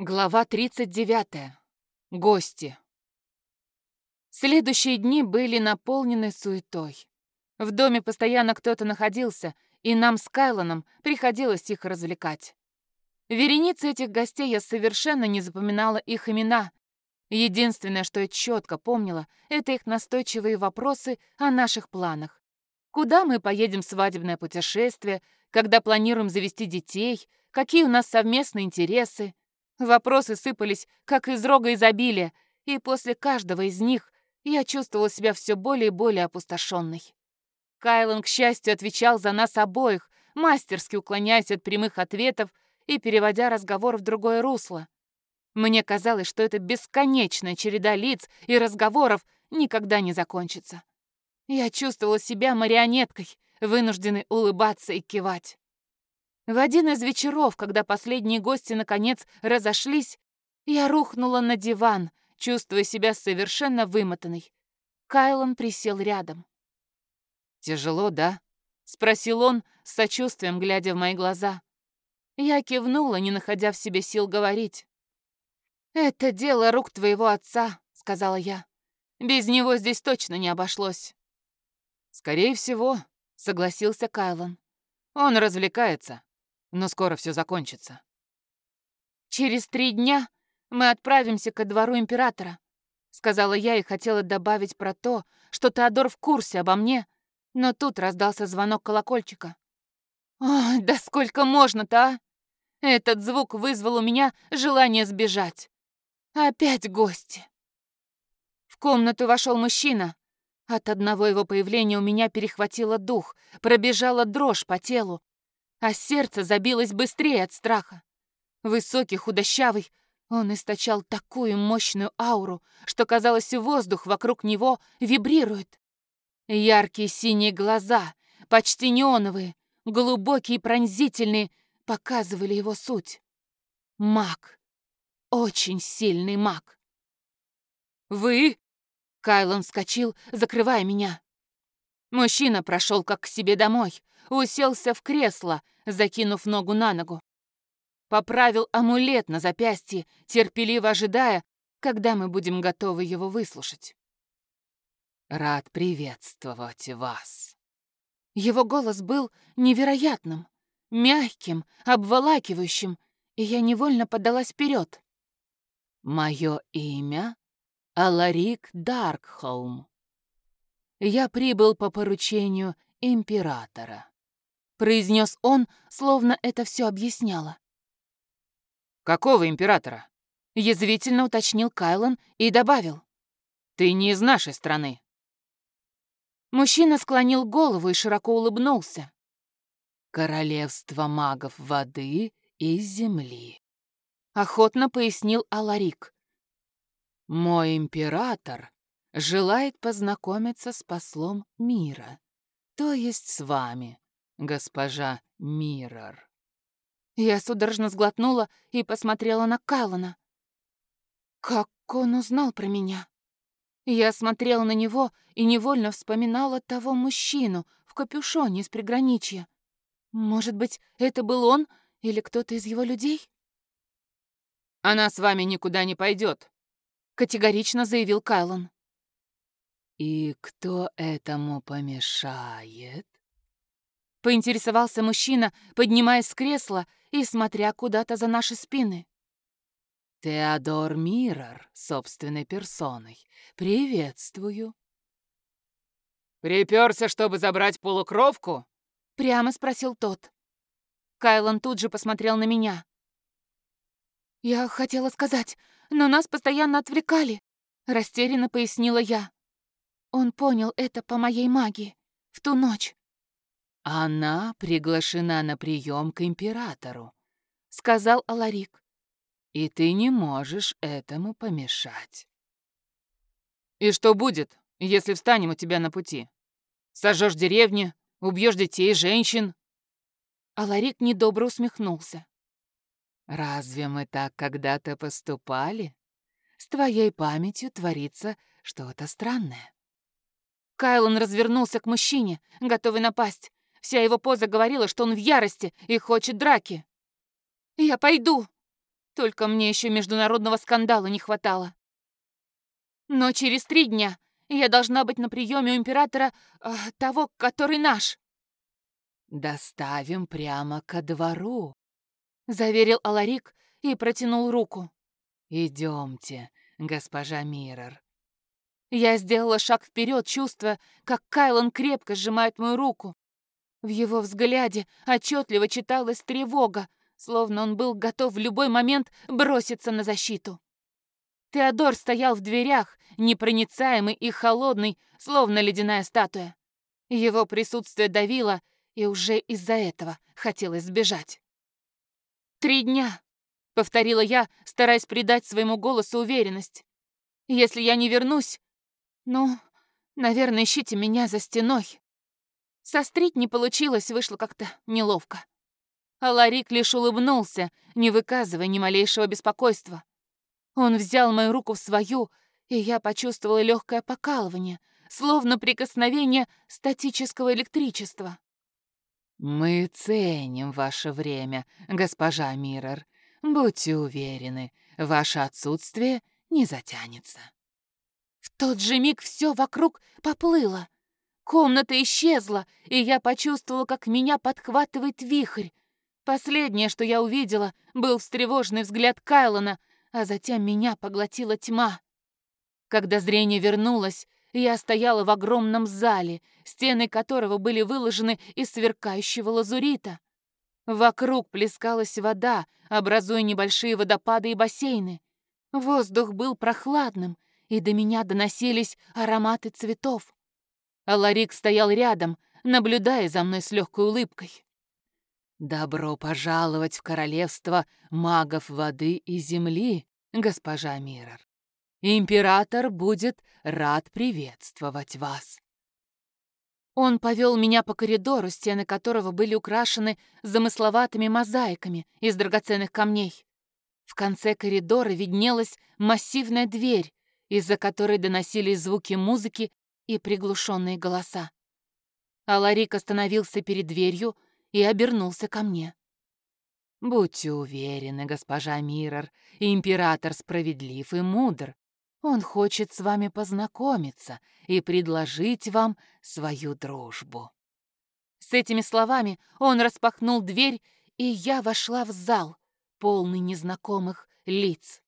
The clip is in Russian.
Глава 39. Гости. Следующие дни были наполнены суетой. В доме постоянно кто-то находился, и нам с Кайлоном приходилось их развлекать. Вереницы этих гостей я совершенно не запоминала их имена. Единственное, что я четко помнила, это их настойчивые вопросы о наших планах. Куда мы поедем в свадебное путешествие, когда планируем завести детей, какие у нас совместные интересы, Вопросы сыпались, как из рога изобилия, и после каждого из них я чувствовала себя все более и более опустошенной. Кайлан, к счастью, отвечал за нас обоих, мастерски уклоняясь от прямых ответов и переводя разговор в другое русло. Мне казалось, что эта бесконечная череда лиц и разговоров никогда не закончится. Я чувствовала себя марионеткой, вынужденной улыбаться и кивать. В один из вечеров, когда последние гости наконец разошлись, я рухнула на диван, чувствуя себя совершенно вымотанной. Кайлан присел рядом. «Тяжело, да?» — спросил он, с сочувствием глядя в мои глаза. Я кивнула, не находя в себе сил говорить. «Это дело рук твоего отца», — сказала я. «Без него здесь точно не обошлось». «Скорее всего», — согласился Кайлан. «Он развлекается но скоро все закончится. «Через три дня мы отправимся ко двору императора», сказала я и хотела добавить про то, что Теодор в курсе обо мне, но тут раздался звонок колокольчика. «Ой, да сколько можно-то, а? Этот звук вызвал у меня желание сбежать. Опять гости». В комнату вошел мужчина. От одного его появления у меня перехватило дух, пробежала дрожь по телу, а сердце забилось быстрее от страха. Высокий, худощавый, он источал такую мощную ауру, что, казалось, воздух вокруг него вибрирует. Яркие синие глаза, почти неоновые, глубокие и пронзительные, показывали его суть. Маг. Очень сильный маг. «Вы?» Кайлон вскочил, закрывая меня. Мужчина прошел как к себе домой, уселся в кресло, закинув ногу на ногу. Поправил амулет на запястье, терпеливо ожидая, когда мы будем готовы его выслушать. «Рад приветствовать вас». Его голос был невероятным, мягким, обволакивающим, и я невольно подалась вперед. «Мое имя — Аларик Даркхолм. Я прибыл по поручению императора произнес он, словно это все объясняло. «Какого императора?» — язвительно уточнил Кайлан и добавил. «Ты не из нашей страны». Мужчина склонил голову и широко улыбнулся. «Королевство магов воды и земли», — охотно пояснил Аларик. «Мой император желает познакомиться с послом мира, то есть с вами, госпожа Миррор. Я судорожно сглотнула и посмотрела на Кайлона. Как он узнал про меня? Я смотрела на него и невольно вспоминала того мужчину в капюшоне из приграничья. Может быть, это был он или кто-то из его людей? «Она с вами никуда не пойдет», — категорично заявил Кайлон. «И кто этому помешает?» Поинтересовался мужчина, поднимаясь с кресла и смотря куда-то за наши спины. «Теодор Миррор, собственной персоной. Приветствую». «Припёрся, чтобы забрать полукровку?» Прямо спросил тот. Кайлан тут же посмотрел на меня. «Я хотела сказать, но нас постоянно отвлекали», — растерянно пояснила я. Он понял это по моей магии в ту ночь. «Она приглашена на прием к императору», — сказал Аларик. «И ты не можешь этому помешать». «И что будет, если встанем у тебя на пути? Сожжешь деревню, убьешь детей, женщин?» Аларик недобро усмехнулся. «Разве мы так когда-то поступали? С твоей памятью творится что-то странное». Кайлон развернулся к мужчине, готовый напасть. Вся его поза говорила, что он в ярости и хочет драки. «Я пойду!» Только мне еще международного скандала не хватало. Но через три дня я должна быть на приеме у императора э, того, который наш. Доставим прямо ко двору, заверил Аларик и протянул руку. Идемте, госпожа Миррор. Я сделала шаг вперед, чувствуя, как Кайлан крепко сжимает мою руку. В его взгляде отчетливо читалась тревога, словно он был готов в любой момент броситься на защиту. Теодор стоял в дверях, непроницаемый и холодный, словно ледяная статуя. Его присутствие давило, и уже из-за этого хотелось сбежать. «Три дня», — повторила я, стараясь придать своему голосу уверенность. «Если я не вернусь, ну, наверное, ищите меня за стеной». Сострить не получилось, вышло как-то неловко. А Ларик лишь улыбнулся, не выказывая ни малейшего беспокойства. Он взял мою руку в свою, и я почувствовала легкое покалывание, словно прикосновение статического электричества. «Мы ценим ваше время, госпожа Миррор. Будьте уверены, ваше отсутствие не затянется». Тот же миг все вокруг поплыло. Комната исчезла, и я почувствовала, как меня подхватывает вихрь. Последнее, что я увидела, был встревоженный взгляд Кайлона, а затем меня поглотила тьма. Когда зрение вернулось, я стояла в огромном зале, стены которого были выложены из сверкающего лазурита. Вокруг плескалась вода, образуя небольшие водопады и бассейны. Воздух был прохладным, и до меня доносились ароматы цветов. А Ларик стоял рядом, наблюдая за мной с легкой улыбкой. «Добро пожаловать в королевство магов воды и земли, госпожа Миррор. Император будет рад приветствовать вас». Он повел меня по коридору, стены которого были украшены замысловатыми мозаиками из драгоценных камней. В конце коридора виднелась массивная дверь, из-за которой доносились звуки музыки и приглушенные голоса. Аларик остановился перед дверью, и обернулся ко мне. «Будьте уверены, госпожа Миррор, император справедлив и мудр. Он хочет с вами познакомиться и предложить вам свою дружбу». С этими словами он распахнул дверь, и я вошла в зал, полный незнакомых лиц.